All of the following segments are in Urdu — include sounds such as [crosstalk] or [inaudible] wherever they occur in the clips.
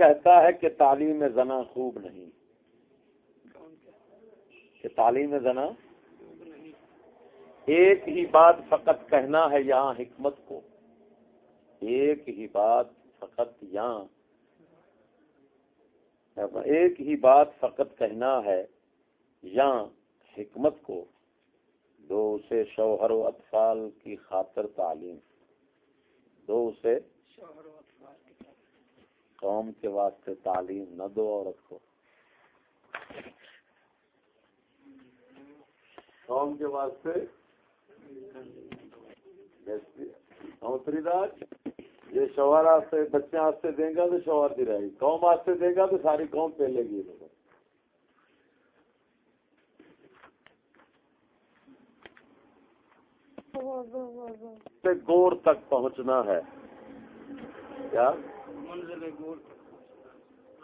کہتا ہے کہ تعلیم زنا خوب نہیں۔ کہ تعلیم زنا ایک ہی بات فقط کہنا ہے یہاں حکمت کو۔ ایک ہی بات فقط یہاں۔ ایک ہی بات فقط کہنا ہے یہاں حکمت کو۔ دو اسے شوہر و اطفال کی خاطر تعلیم۔ دو اسے شوہر قوم کے واسطے تعلیم نہ دو عورت کو۔ قوم کے واسطے یہ شوہر واسطے بچے واسطے دیں گا تو شوہر دی رہے گی قوم واسطے دے گا تو ساری قوم پہلے گی۔ گور تک پہنچنا ہے۔ کیا؟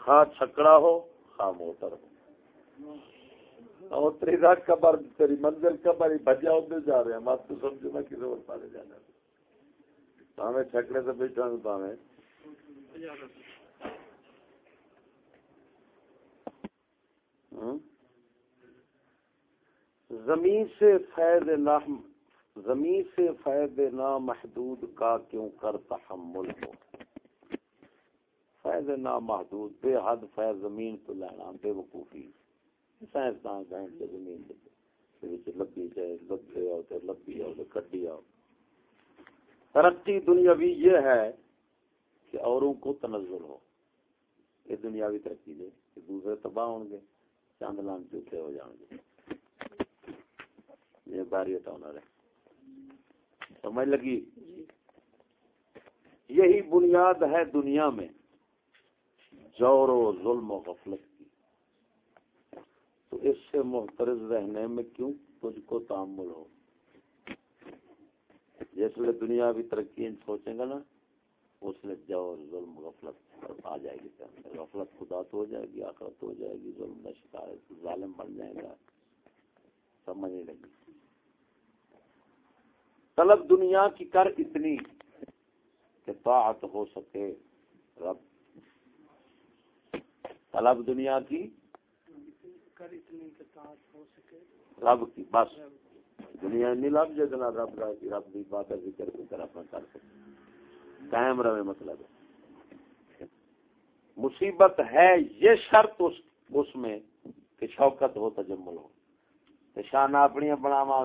ہاں چھکڑا ہو ہاں موتر ہو۔ اتری رات کبر تیری منزل کبر ہی بجا ادھر جا رہے ہیں۔ مت تو سمجھو میں کسی اور پارے جانا پاوے چھکڑے سے بیٹھا ہوں، پاوے۔ زمین سے فیض نہ زمین سے فیض نامحدود کا کیوں کر تحمل ہو فیض نامحدود بے حد فیض زمین تو لینا بے وقوفی۔ سائنسدان گائن کے زمین لبی جائے لبے آؤ تو لبی آؤ تو کٹی آؤ۔ ترقی دنیاوی یہ ہے کہ اوروں کو تنزل ہو۔ یہ دنیاوی ترقی دے کہ دوسرے تباہ ہوں گے چاند لان جھوٹے ہو جائیں گے۔ یہ باری ہٹانا رہے سمجھ لگی؟ یہی بنیاد ہے دنیا میں۔ جور و ظلم و غفلت تو اس سے محترض رہنے میں کیوں تجھ کو تعمل ہو؟ جس لیے دنیا بھی ترقی سوچیں گا نا، اس میں جو ظلم، غفلت آ جائے گی۔ غفلت خدا تو ہو جائے گی، آخرت ہو جائے گی۔ ظلم کا شکار ظالم بن جائے گا۔ سمجھنے لگی۔ طلب دنیا کی کر اتنی کہ طاعت ہو سکے، رب طلب دنیا کی رب کی بس۔ دنیا نہیں لب جگنا رب رب کی بات ذکر کی طرف کر سکتے قائم رہے مطلب۔ مصیبت ہے یہ شرط اس, اس میں کہ شوکت ہو تجمل ہو۔ شان اپنی بناوا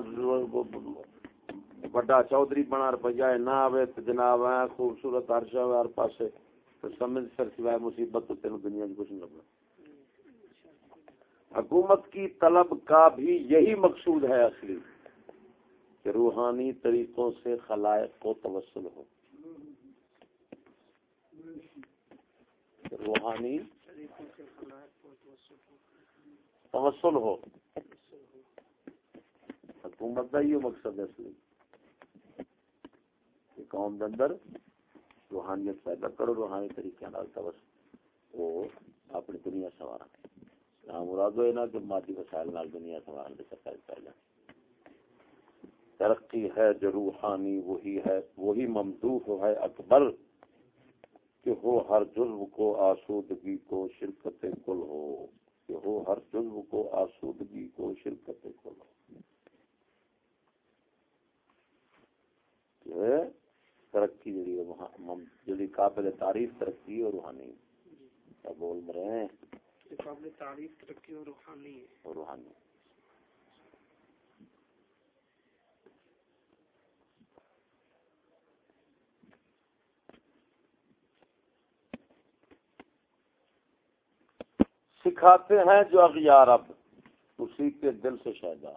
بڑا چودھری بنا روپیہ نہ آئے جناب خوبصورت ہر شا ہر پاسے۔ سمجھ سر سوائے مصیبت تو تین دنیا کچھ نہیں حکومت کی طلب کا بھی یہی مقصود ہے اصلی، کہ روحانی طریقوں سے خلائق کو توسل ہو۔ روحانی توسل ہو۔ حکومت کا یہ مقصد ہے اصلی، کہ قوم اندر روحانیت پیدا کرو، روحانی طریقے وہ اپنی دنیا سوارا ہاں مراد ہوئے نا کہ مادی وسائل نال دنیا سنبھال دے سکتا پہلے ترقی ہے جو روحانی، وہی ہے، وہی ممدوح ہے اکبر کہ ہو ہر جزو کو آسودگی کو شرکت کل ہو۔ کہ ہو ہر جزو کو آسودگی کو شرکت کل ہو۔ ترقی جڑی جڑی قابل تعریف ترقی اور روحانی۔ بول رہے ہیں؟ قابل تعریف ترقی اور روحانی ہے۔ روحانی۔ سکھاتے ہیں جو اغیار اب اسی کے دل سے شہدا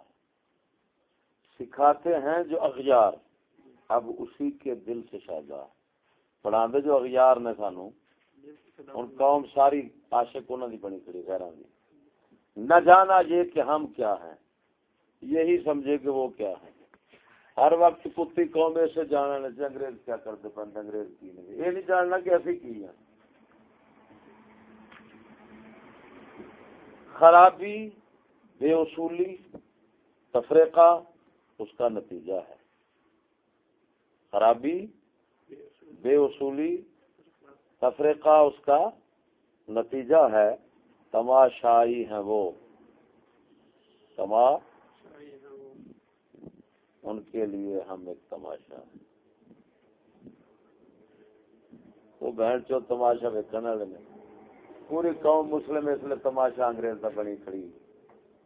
سکھاتے ہیں جو اغیار۔ اب اسی کے دل سے شہدا پڑھا جو اغیار نے سانو قوم ساری عاشق انہوں کی بنی کھڑی خیر نہ جانا یہ کہ ہم کیا ہیں، یہی سمجھے کہ وہ کیا ہے ہر وقت کتی قوم ایسے جانا نہیں جی انگریز کیا کرتے پہنتے انگریز کی نہیں۔ یہ نہیں جاننا کہ ایسی کی ہے خرابی، بے اصولی، تفریقہ، اس کا نتیجہ ہے۔ خرابی، بے اصولی، تفریقہ اس کا نتیجہ ہے، تماشائی ہیں وہ۔ تما ان کے لیے ہم ایک تماشا وہ بہن چو تماشا ویکن والے نے۔ پوری قوم مسلم اس لیے تماشا انگریز کا بنی کھڑی۔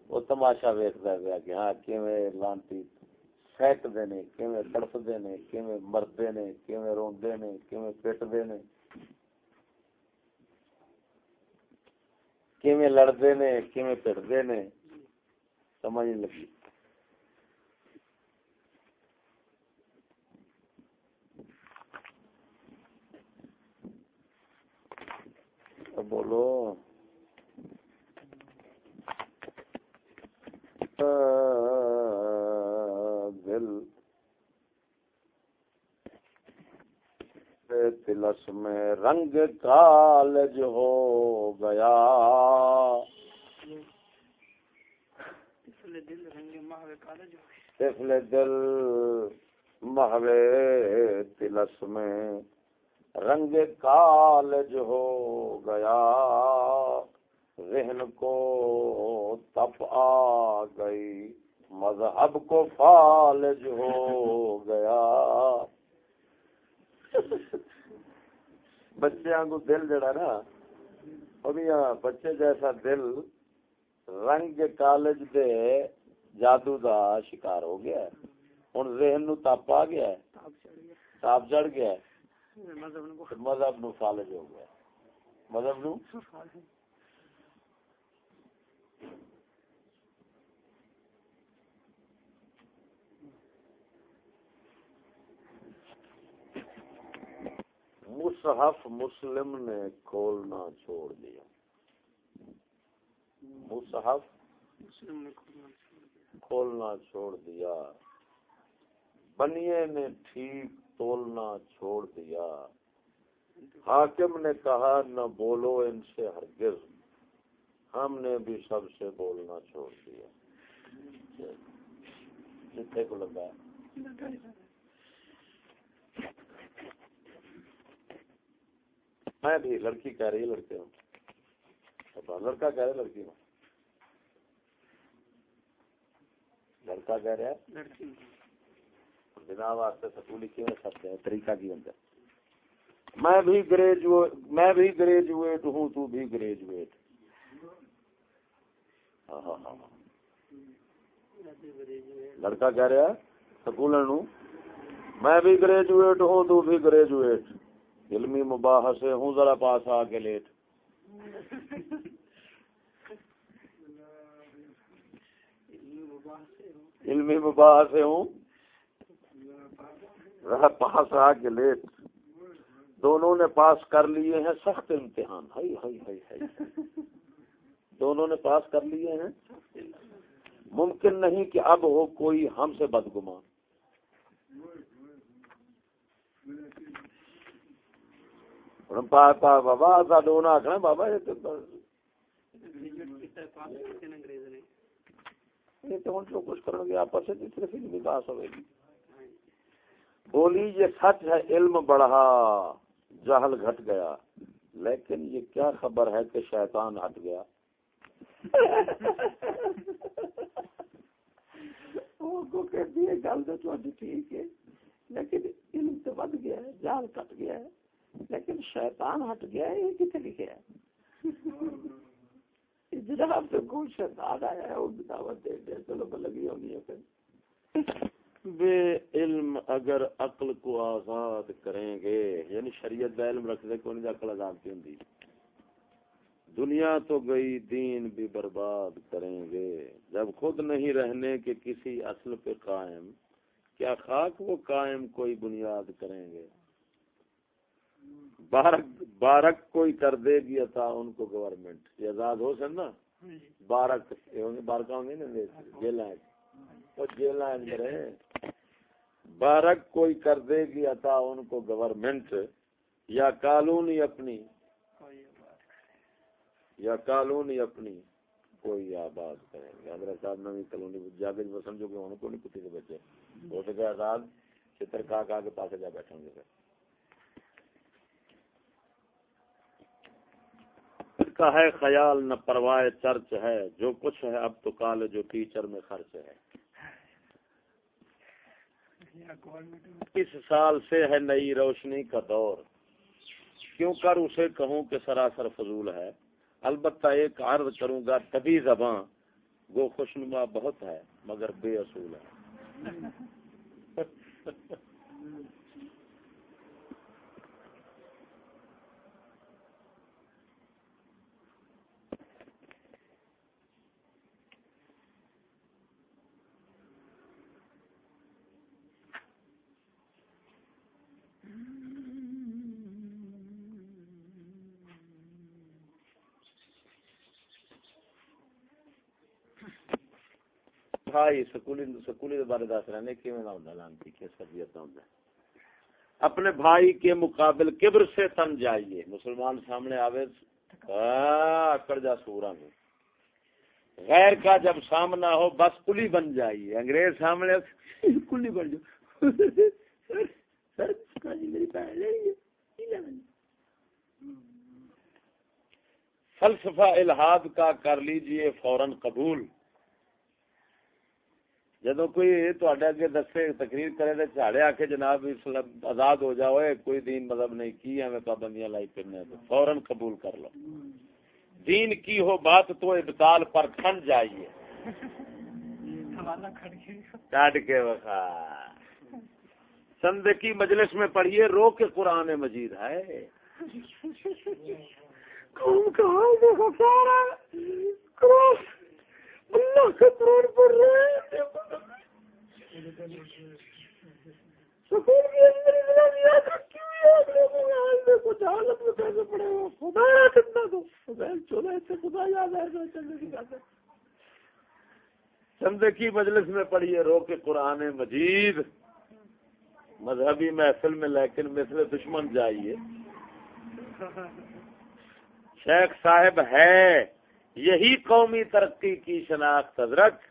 وہ تماشا ویکتا گیا کہ ہاں کیویں لانتی سیکتے نے کیویں تڑپتے نے کیویں مرتے نے کیویں روندے نے کیویں پٹتے نے کیویں لڑتے نے کیویں پٹتے نے سمجھ لگی بولو دل تلس میں رنگ کالج ہو گیا۔ تفل دل محوے تلس میں رنگ کالج ہو گیا۔ ذہن کو تپ آ گئی۔ مذہب کو فالج ہو گیا۔ بچے کو دل جڑا نا ابھی بچے جیسا دل رنگ کالج دے جادو دا شکار ہو گیا۔ ہوں ذہن نو تپ آ گیا۔ تاپ چڑھ گیا۔ مذہب نو فالج ہو گیا۔ مذہب نو مصحف مسلم نے کھولنا چھوڑ دیا۔ مصحف مسلم نے کھولنا چھوڑ دیا۔ بنیے نے ٹھیک تولنا چھوڑ دیا۔ حاکم نے کہا، نہ بولو ان سے ہرگز۔ ہم نے بھی سب سے بولنا چھوڑ دیا۔ جی۔ جتنے کو لگا۔ میں بھی لڑکی کہہ رہی ہے لڑکے ہوں۔ لڑکا کہہ رہے لڑکی ہوں۔ لڑکا کہہ رہا ہے۔ بنا واسطے سکولی کیوں سب ہے طریقہ کی ہے۔ میں بھی گریجویٹ میں بھی گریجویٹ ہوں تو بھی گریجویٹ ہاں ہاں ہاں لڑکا کہہ رہا ہے سکول میں بھی گریجویٹ ہوں تو بھی گریجویٹ علمی مباح سے ہوں ذرا پاس آ کے لیٹ۔ علمی مباح سے ہوں۔ ذرا پاس آ کے لیٹ۔ دونوں نے پاس کر لیے ہیں سخت امتحان۔ ہائی ہائی ہائی ہائی۔ دونوں نے پاس کر لیے ہیں۔ ممکن نہیں کہ اب ہو کوئی ہم سے بدگمان۔ بابا آخنا بابا بولی یہ سچ ہے علم بڑھا جہل گھٹ گیا لیکن یہ کیا خبر ہے کہ شیطان ہٹ گیا گل تو ٹھیک ہے لیکن علم تو بد گیا ہے جال کٹ گیا ہے لیکن شیطان ہٹ گیا یہ کتنے لکھے جناب سے کوئی شیطان آیا ہے وہ دعوت دے دے، چلو لگی ہونی ہے پھر۔ بے علم اگر عقل کو آزاد کریں گے یعنی شریعت کا علم رکھتے کو نہیں عقل آزاد کی ہوں دنیا تو گئی، دین بھی برباد کریں گے۔ جب خود نہیں رہنے کے کسی اصل پہ قائم، کیا خاک وہ قائم کوئی بنیاد کریں گے؟ بارک بارک کوئی کر دے گی عطا ان کو گورنمنٹ یہ آزاد ہو سن نا؟ بارک بارکا ہوں گے نا جیل جیل بارک کوئی کر دے گی عطا ان کو گورنمنٹ یا کالونی اپنی۔ یا کالونی اپنی۔ کوئی آباد کریں گے۔ حضرت صاحب نوی کالونی جاگے سمجھو گے ان کو نہیں کسی کے بچے۔ ہو سکے آزاد چتر کا کے پاس جا بیٹھیں گے پھر کا ہے خیال، نہ پروائے چرچ ہے۔ جو کچھ ہے، اب تو کالج جو ٹیچر میں خرچ ہے۔ اس سال سے ہے نئی روشنی کا دور۔ کیوں کر اسے کہوں کہ سراسر فضول ہے؟ البتہ ایک عرض کروں گا تبھی زباں گو خوشنما بہت ہے، مگر بے اصول ہے۔ [laughs] بھائی سکولی سکولی بارے دس کیسا اپنے بھائی کے مقابل کبر سے تن جائیے مسلمان سامنے آوے اکڑ جا سورا میں غیر کا جب سامنا ہو بس کلی بن جائیے انگریز سامنے کلی بن جاؤ فلسفہ الہاد کا کر لیجیے فوراً قبول جدو کوئی اگے دسے تقریر کرے تو چاڑے آ کے جناب آزاد ہو جاؤ کوئی دین مذہب نہیں کی ہمیں پابندیاں لائی تو فوراً قبول کر لو۔ دین کی ہو بات تو ابتال پر کھن جائیے۔ کاٹ کے۔ وقا۔ سند کی مجلس میں پڑھیے رو کے قرآن مجید ہے۔ اللہ قرآن پڑھ رہے سکول کے اندر لوگوں میں کچھ حالت میں پڑے ہو خدا کتنا سے خدا یاد ہے چلنے کی بات چندے کی مجلس میں پڑھیے رو کے قرآن مجید۔ مذہبی محفل میں، لیکن مثل دشمن جائیے۔ شیخ صاحب ہے۔ یہی قومی ترقی کی شناخت حضرت